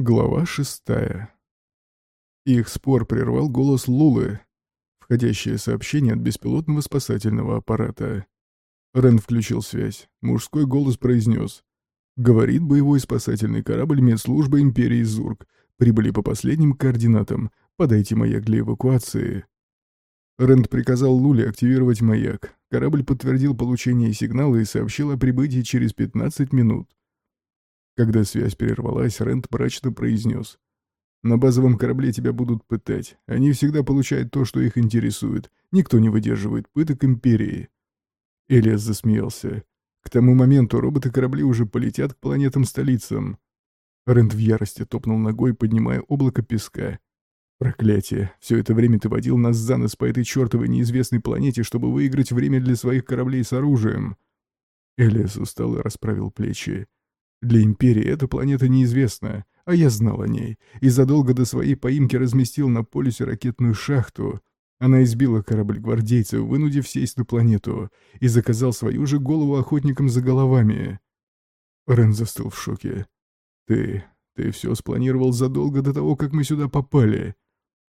Глава шестая. Их спор прервал голос Лулы, входящее сообщение от беспилотного спасательного аппарата. Рен включил связь. Мужской голос произнес. «Говорит боевой спасательный корабль медслужбы Империи Зург. Прибыли по последним координатам. Подайте маяк для эвакуации». Рэнд приказал Луле активировать маяк. Корабль подтвердил получение сигнала и сообщил о прибытии через 15 минут. Когда связь прервалась, Рэнд мрачно произнес. «На базовом корабле тебя будут пытать. Они всегда получают то, что их интересует. Никто не выдерживает пыток Империи». Элиас засмеялся. «К тому моменту роботы-корабли уже полетят к планетам-столицам». Рэнд в ярости топнул ногой, поднимая облако песка. «Проклятие! Все это время ты водил нас за нос по этой чертовой неизвестной планете, чтобы выиграть время для своих кораблей с оружием!» Элиас устало расправил плечи. Для Империи эта планета неизвестна, а я знал о ней, и задолго до своей поимки разместил на полюсе ракетную шахту. Она избила корабль гвардейцев, вынудив сесть на планету, и заказал свою же голову охотникам за головами. Рен застыл в шоке. «Ты... ты все спланировал задолго до того, как мы сюда попали!»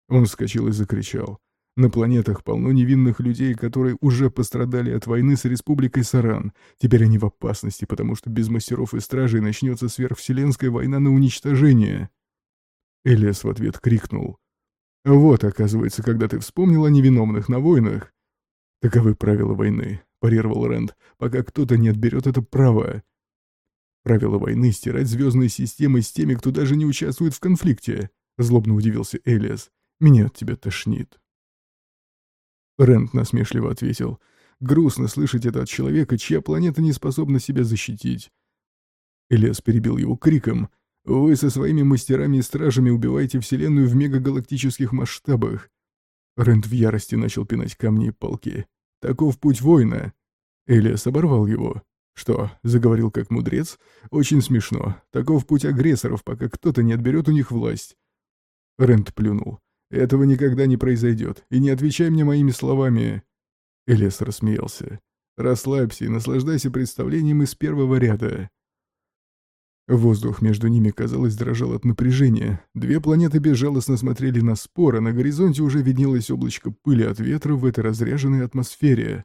Он вскочил и закричал. На планетах полно невинных людей, которые уже пострадали от войны с Республикой Саран. Теперь они в опасности, потому что без мастеров и стражей начнется сверхвселенская война на уничтожение. Элиас в ответ крикнул. «Вот, оказывается, когда ты вспомнил о невиновных на войнах». «Таковы правила войны», — парировал Рэнд, «пока кто-то не отберет это право». «Правила войны — стирать звездные системы с теми, кто даже не участвует в конфликте», — злобно удивился Элиас. «Меня от тебя тошнит». Рент насмешливо ответил. «Грустно слышать это от человека, чья планета не способна себя защитить». Элиас перебил его криком. «Вы со своими мастерами и стражами убиваете Вселенную в мегагалактических масштабах». Рент в ярости начал пинать камни и палки. «Таков путь воина». Элиас оборвал его. «Что, заговорил как мудрец? Очень смешно. Таков путь агрессоров, пока кто-то не отберет у них власть». Рент плюнул. «Этого никогда не произойдет, и не отвечай мне моими словами!» Элес рассмеялся. «Расслабься и наслаждайся представлением из первого ряда». Воздух между ними, казалось, дрожал от напряжения. Две планеты безжалостно смотрели на спор, а на горизонте уже виднелось облачко пыли от ветра в этой разряженной атмосфере.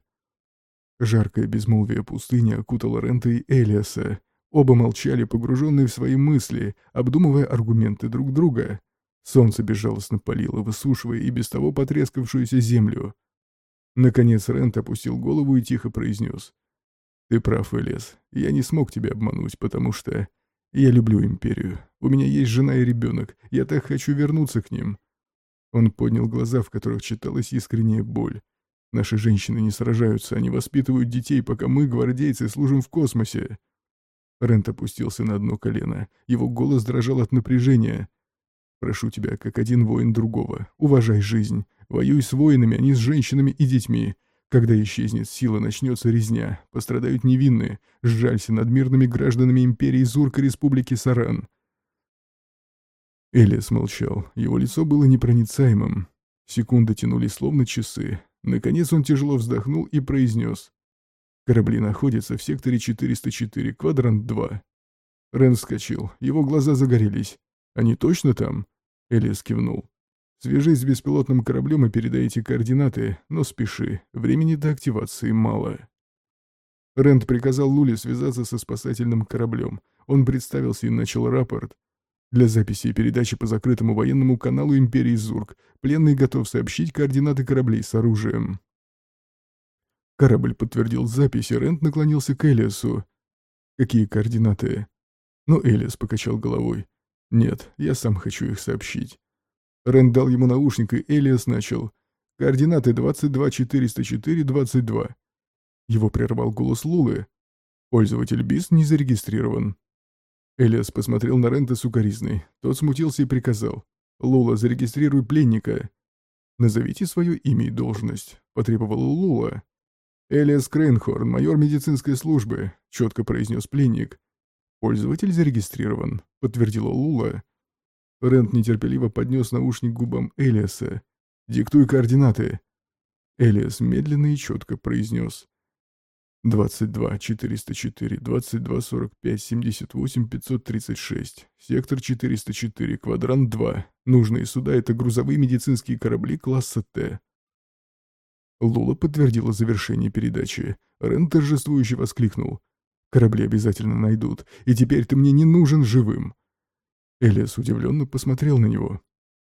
Жаркое безмолвие пустыни окутало Рента и Элиаса. Оба молчали, погруженные в свои мысли, обдумывая аргументы друг друга. Солнце безжалостно палило, высушивая и без того потрескавшуюся землю. Наконец Рент опустил голову и тихо произнес. «Ты прав, Элес. Я не смог тебя обмануть, потому что... Я люблю Империю. У меня есть жена и ребенок. Я так хочу вернуться к ним». Он поднял глаза, в которых читалась искренняя боль. «Наши женщины не сражаются, они воспитывают детей, пока мы, гвардейцы, служим в космосе». Рент опустился на одно колено. Его голос дрожал от напряжения. Прошу тебя, как один воин другого, уважай жизнь. Воюй с воинами, а не с женщинами и детьми. Когда исчезнет сила, начнется резня. Пострадают невинные. Сжалься над мирными гражданами империи Зурка Республики Саран. Элиас молчал. Его лицо было непроницаемым. Секунды тянулись словно часы. Наконец он тяжело вздохнул и произнес. «Корабли находятся в секторе 404, квадрант 2». Рен вскочил. Его глаза загорелись. «Они точно там?» Элис кивнул. «Свяжись с беспилотным кораблем и передай эти координаты, но спеши, времени до активации мало». Рэнд приказал Луле связаться со спасательным кораблем. Он представился и начал рапорт. Для записи и передачи по закрытому военному каналу Империи Зург пленный готов сообщить координаты кораблей с оружием. Корабль подтвердил запись, и Рэнд наклонился к Элиасу. «Какие координаты?» Но Элиас покачал головой. «Нет, я сам хочу их сообщить». Рэнд дал ему наушник, и Элиас начал. «Координаты 22-404-22». Его прервал голос Лулы. «Пользователь БИС не зарегистрирован». Элиас посмотрел на Рента сукоризной. Тот смутился и приказал. «Лула, зарегистрируй пленника». «Назовите свое имя и должность», — потребовала Лула. «Элиас Крейнхорн, майор медицинской службы», — четко произнес пленник. «Пользователь зарегистрирован», — подтвердила Лула. Рент нетерпеливо поднес наушник к губам Элиаса. «Диктуй координаты». Элиас медленно и четко произнес. 22 404, 22 45, 78 536. Сектор 404, квадрант 2. Нужные суда — это грузовые медицинские корабли класса Т. Лула подтвердила завершение передачи. Рен торжествующе воскликнул. «Корабли обязательно найдут, и теперь ты мне не нужен живым!» Элиас удивленно посмотрел на него.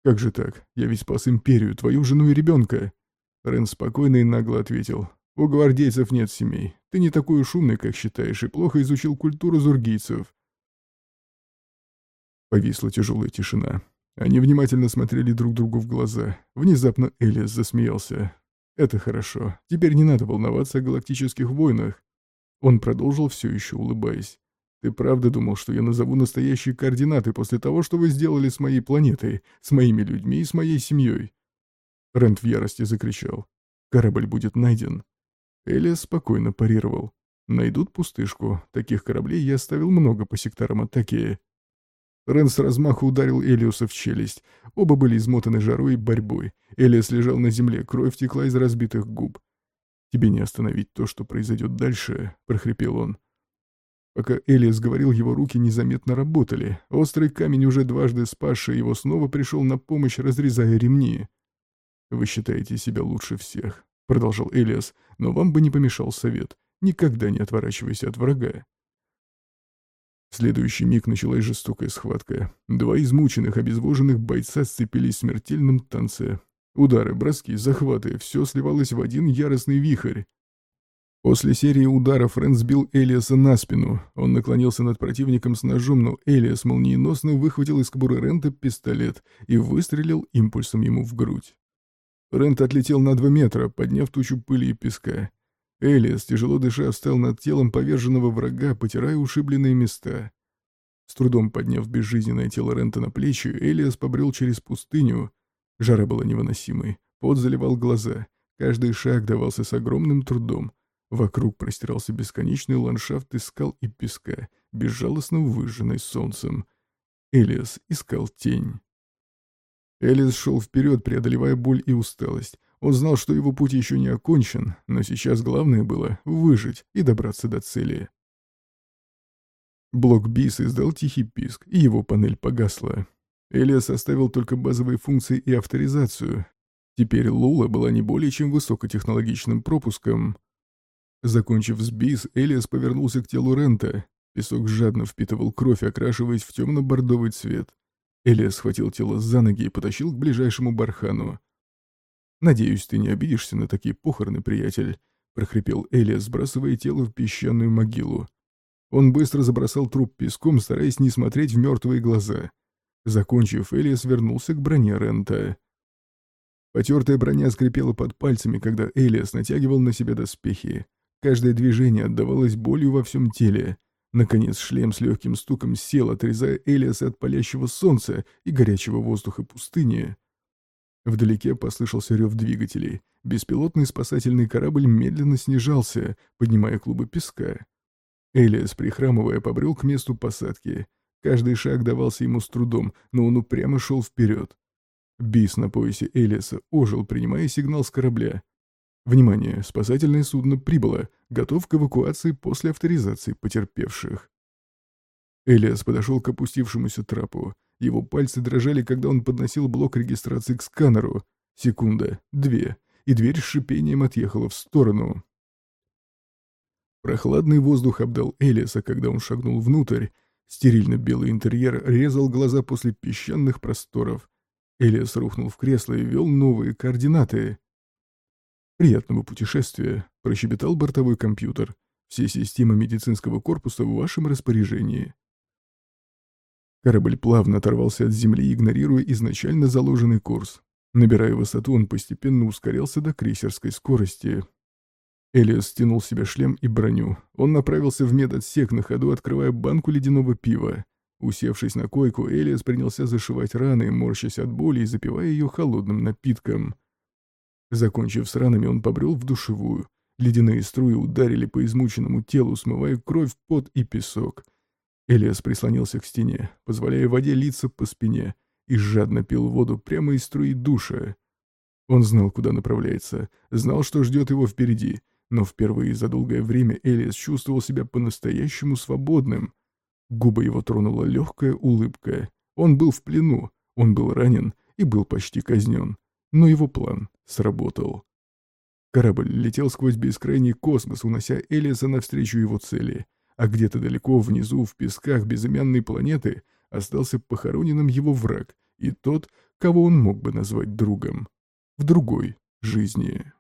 «Как же так? Я ведь спас Империю, твою жену и ребенка!» Рен спокойно и нагло ответил. «У гвардейцев нет семей. Ты не такой уж умный, как считаешь, и плохо изучил культуру зургийцев». Повисла тяжелая тишина. Они внимательно смотрели друг другу в глаза. Внезапно Элиас засмеялся. «Это хорошо. Теперь не надо волноваться о галактических войнах». Он продолжил, все еще улыбаясь. «Ты правда думал, что я назову настоящие координаты после того, что вы сделали с моей планетой, с моими людьми и с моей семьей?» Рент в ярости закричал. «Корабль будет найден». Элиас спокойно парировал. «Найдут пустышку. Таких кораблей я оставил много по секторам атаки». Рен с размаху ударил Элиуса в челюсть. Оба были измотаны жарой и борьбой. Элиас лежал на земле, кровь текла из разбитых губ. «Тебе не остановить то, что произойдет дальше», — прохрипел он. Пока Элиас говорил, его руки незаметно работали. Острый камень, уже дважды спасший его, снова пришел на помощь, разрезая ремни. «Вы считаете себя лучше всех», — продолжал Элиас, «но вам бы не помешал совет. Никогда не отворачивайся от врага». В следующий миг началась жестокая схватка. Два измученных, обезвоженных бойца сцепились в смертельном танце. Удары, броски, захваты — все сливалось в один яростный вихрь. После серии ударов Рен сбил Элиаса на спину. Он наклонился над противником с ножом, но Элиас молниеносно выхватил из кобуры Рента пистолет и выстрелил импульсом ему в грудь. Рент отлетел на два метра, подняв тучу пыли и песка. Элиас, тяжело дыша, встал над телом поверженного врага, потирая ушибленные места. С трудом подняв безжизненное тело Рента на плечи, Элиас побрел через пустыню. Жара была невыносимой, пот заливал глаза, каждый шаг давался с огромным трудом. Вокруг простирался бесконечный ландшафт из скал и песка, безжалостно выжженный солнцем. Элиас искал тень. Элис шел вперед, преодолевая боль и усталость. Он знал, что его путь еще не окончен, но сейчас главное было выжить и добраться до цели. Блок БИС издал тихий писк, и его панель погасла. Элиас оставил только базовые функции и авторизацию. Теперь Лула была не более чем высокотехнологичным пропуском. Закончив с БИС, Элиас повернулся к телу Рента. Песок жадно впитывал кровь, окрашиваясь в темно-бордовый цвет. Элиас схватил тело за ноги и потащил к ближайшему бархану. «Надеюсь, ты не обидишься на такие похороны, приятель», — прохрипел Элиас, сбрасывая тело в песчаную могилу. Он быстро забросал труп песком, стараясь не смотреть в мертвые глаза. Закончив, Элиас вернулся к броне Рента. Потертая броня скрипела под пальцами, когда Элиас натягивал на себя доспехи. Каждое движение отдавалось болью во всем теле. Наконец шлем с легким стуком сел, отрезая Элиаса от палящего солнца и горячего воздуха пустыни. Вдалеке послышался рев двигателей. Беспилотный спасательный корабль медленно снижался, поднимая клубы песка. Элиас, прихрамывая, побрел к месту посадки. Каждый шаг давался ему с трудом, но он упрямо шел вперед. Бис на поясе Элиаса ожил, принимая сигнал с корабля. Внимание, спасательное судно прибыло, готов к эвакуации после авторизации потерпевших. Элиас подошел к опустившемуся трапу. Его пальцы дрожали, когда он подносил блок регистрации к сканеру. Секунда, две, и дверь с шипением отъехала в сторону. Прохладный воздух обдал Элиаса, когда он шагнул внутрь. Стерильно-белый интерьер резал глаза после песчаных просторов. Элиас рухнул в кресло и ввел новые координаты. «Приятного путешествия», — прощебетал бортовой компьютер. «Все системы медицинского корпуса в вашем распоряжении». Корабль плавно оторвался от земли, игнорируя изначально заложенный курс. Набирая высоту, он постепенно ускорялся до крейсерской скорости. Элиас стянул себе шлем и броню. Он направился в медотсек на ходу, открывая банку ледяного пива. Усевшись на койку, Элиас принялся зашивать раны, морщась от боли и запивая ее холодным напитком. Закончив с ранами, он побрел в душевую. Ледяные струи ударили по измученному телу, смывая кровь, пот и песок. Элиас прислонился к стене, позволяя воде литься по спине, и жадно пил воду прямо из струи душа. Он знал, куда направляется, знал, что ждет его впереди. Но впервые за долгое время Элиас чувствовал себя по-настоящему свободным. Губы его тронула легкая улыбка. Он был в плену, он был ранен и был почти казнен. Но его план сработал. Корабль летел сквозь бескрайний космос, унося Элиаса навстречу его цели, а где-то далеко внизу, в песках безымянной планеты, остался похороненным его враг и тот, кого он мог бы назвать другом. В другой жизни.